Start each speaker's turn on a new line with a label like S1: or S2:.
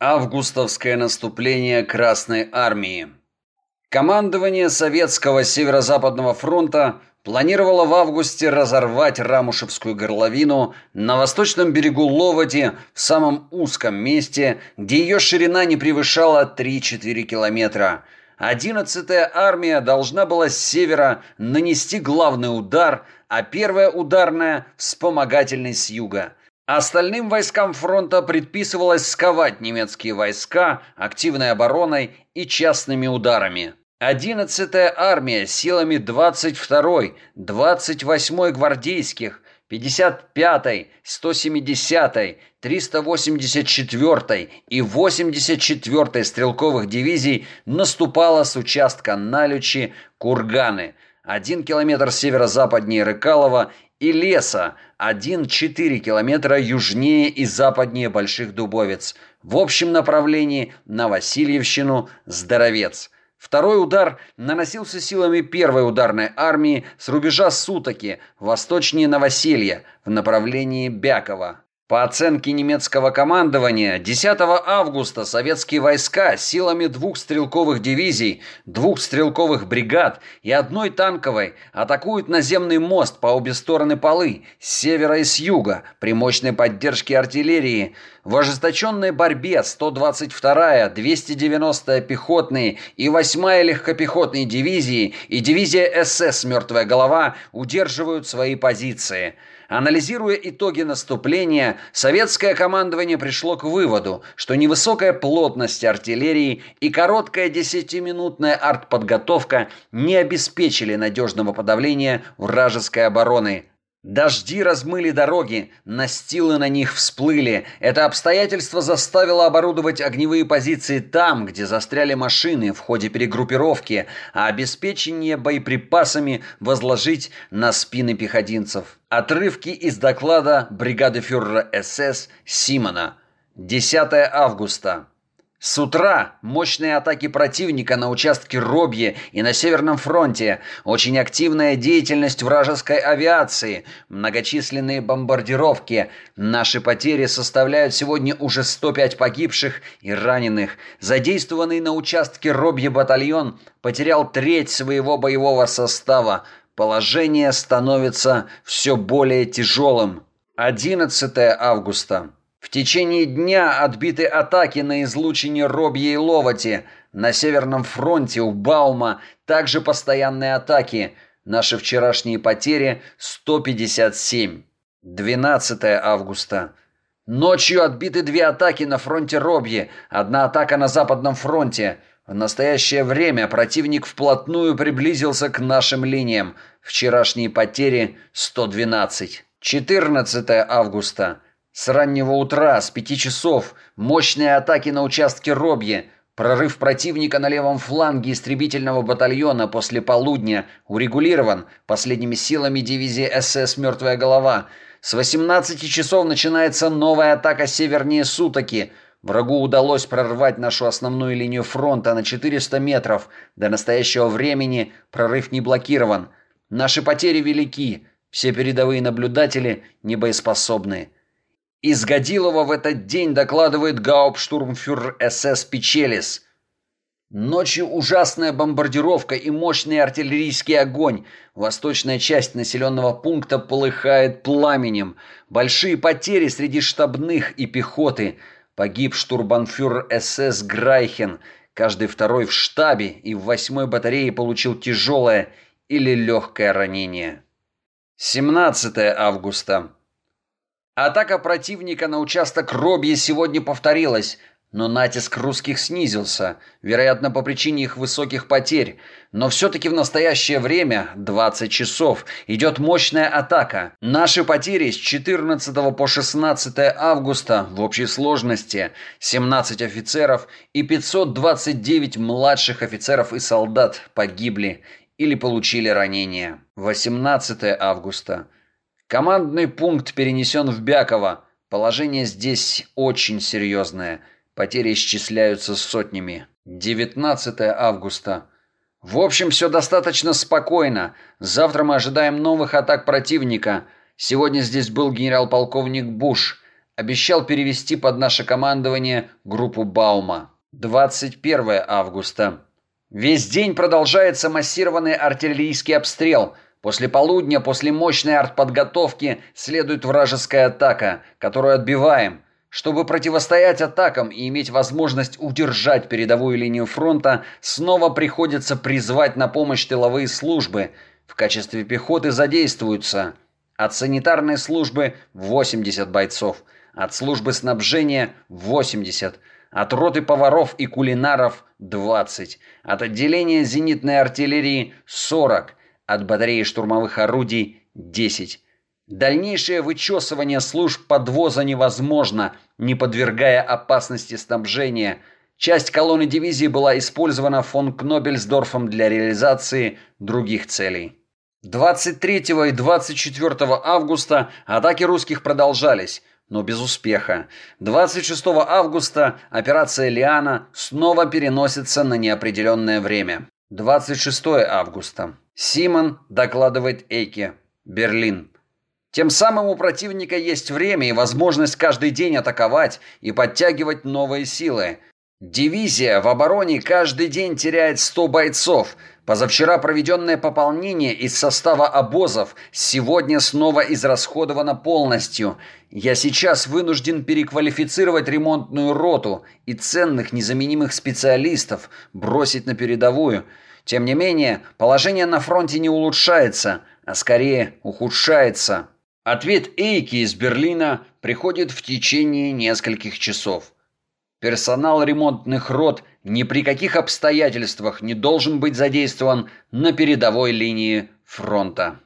S1: Августовское наступление Красной Армии. Командование Советского Северо-Западного фронта планировало в августе разорвать Рамушевскую горловину на восточном берегу Ловоти в самом узком месте, где ее ширина не превышала 3-4 километра. 11-я армия должна была с севера нанести главный удар, а первая ударная – вспомогательный с юга – Остальным войскам фронта предписывалось сковать немецкие войска активной обороной и частными ударами. 11-я армия силами 22-й, 28-й гвардейских, 55-й, 170-й, 384-й и 84-й стрелковых дивизий наступала с участка Налючи Курганы, 1 километр северо-западнее Рыкалова и леса 1-4 километра южнее и западнее Больших Дубовец, в общем направлении на Васильевщину Здоровец. Второй удар наносился силами первой ударной армии с рубежа Сутоки, восточнее Новоселья, в направлении Бякова. По оценке немецкого командования, 10 августа советские войска силами двух стрелковых дивизий, двух стрелковых бригад и одной танковой атакуют наземный мост по обе стороны Полы, с севера и с юга, при мощной поддержке артиллерии. В ожесточенной борьбе 122-я, 290-я пехотные и 8-я легкопехотные дивизии и дивизия СС «Мертвая голова» удерживают свои позиции – Анализируя итоги наступления, советское командование пришло к выводу, что невысокая плотность артиллерии и короткая десятиминутная артподготовка не обеспечили надежного подавления вражеской обороны. Дожди размыли дороги, настилы на них всплыли. Это обстоятельство заставило оборудовать огневые позиции там, где застряли машины в ходе перегруппировки, а обеспечение боеприпасами возложить на спины пехотинцев. Отрывки из доклада бригады фюрера СС Симона. 10 августа. С утра мощные атаки противника на участке Робье и на Северном фронте, очень активная деятельность вражеской авиации, многочисленные бомбардировки. Наши потери составляют сегодня уже 105 погибших и раненых. Задействованный на участке Робье батальон потерял треть своего боевого состава. Положение становится все более тяжелым. 11 августа. В течение дня отбиты атаки на излучине Робье и Ловоти. На Северном фронте у Баума также постоянные атаки. Наши вчерашние потери 157. 12 августа. Ночью отбиты две атаки на фронте Робье, одна атака на Западном фронте. В настоящее время противник вплотную приблизился к нашим линиям. Вчерашние потери 112. 14 августа. С раннего утра, с пяти часов, мощные атаки на участке Робье, прорыв противника на левом фланге истребительного батальона после полудня урегулирован последними силами дивизии СС «Мертвая голова». С 18 часов начинается новая атака севернее Сутоки. Врагу удалось прорвать нашу основную линию фронта на 400 метров. До настоящего времени прорыв не блокирован. Наши потери велики. Все передовые наблюдатели небоеспособны. Из Годилова в этот день докладывает гауптштурмфюрер СС Печелис. Ночью ужасная бомбардировка и мощный артиллерийский огонь. Восточная часть населенного пункта полыхает пламенем. Большие потери среди штабных и пехоты. Погиб штурбанфюрер СС Грайхен. Каждый второй в штабе и в восьмой батарее получил тяжелое или легкое ранение. 17 августа. Атака противника на участок Робье сегодня повторилась, но натиск русских снизился, вероятно, по причине их высоких потерь. Но все-таки в настоящее время, 20 часов, идет мощная атака. Наши потери с 14 по 16 августа в общей сложности 17 офицеров и 529 младших офицеров и солдат погибли или получили ранения. 18 августа. Командный пункт перенесен в Бяково. Положение здесь очень серьезное. Потери исчисляются сотнями. 19 августа. В общем, все достаточно спокойно. Завтра мы ожидаем новых атак противника. Сегодня здесь был генерал-полковник Буш. обещал перевести под наше командование группу Баума. 21 августа. Весь день продолжается массированный артиллерийский обстрел. После полудня, после мощной артподготовки, следует вражеская атака, которую отбиваем. Чтобы противостоять атакам и иметь возможность удержать передовую линию фронта, снова приходится призвать на помощь тыловые службы. В качестве пехоты задействуются от санитарной службы 80 бойцов, от службы снабжения 80 от роты поваров и кулинаров 20, от отделения зенитной артиллерии 40, от батареи штурмовых орудий 10. Дальнейшее вычесывание служб подвоза невозможно, не подвергая опасности снабжения. Часть колонны дивизии была использована фон Кнобельсдорфом для реализации других целей. 23 и 24 августа атаки русских продолжались но без успеха. 26 августа операция «Лиана» снова переносится на неопределенное время. 26 августа. Симон докладывает Эйке. Берлин. Тем самым у противника есть время и возможность каждый день атаковать и подтягивать новые силы. Дивизия в обороне каждый день теряет 100 бойцов, Позавчера проведенное пополнение из состава обозов сегодня снова израсходовано полностью. Я сейчас вынужден переквалифицировать ремонтную роту и ценных незаменимых специалистов бросить на передовую. Тем не менее, положение на фронте не улучшается, а скорее ухудшается. Ответ Эйки из Берлина приходит в течение нескольких часов. Персонал ремонтных рот ни при каких обстоятельствах не должен быть задействован на передовой линии фронта.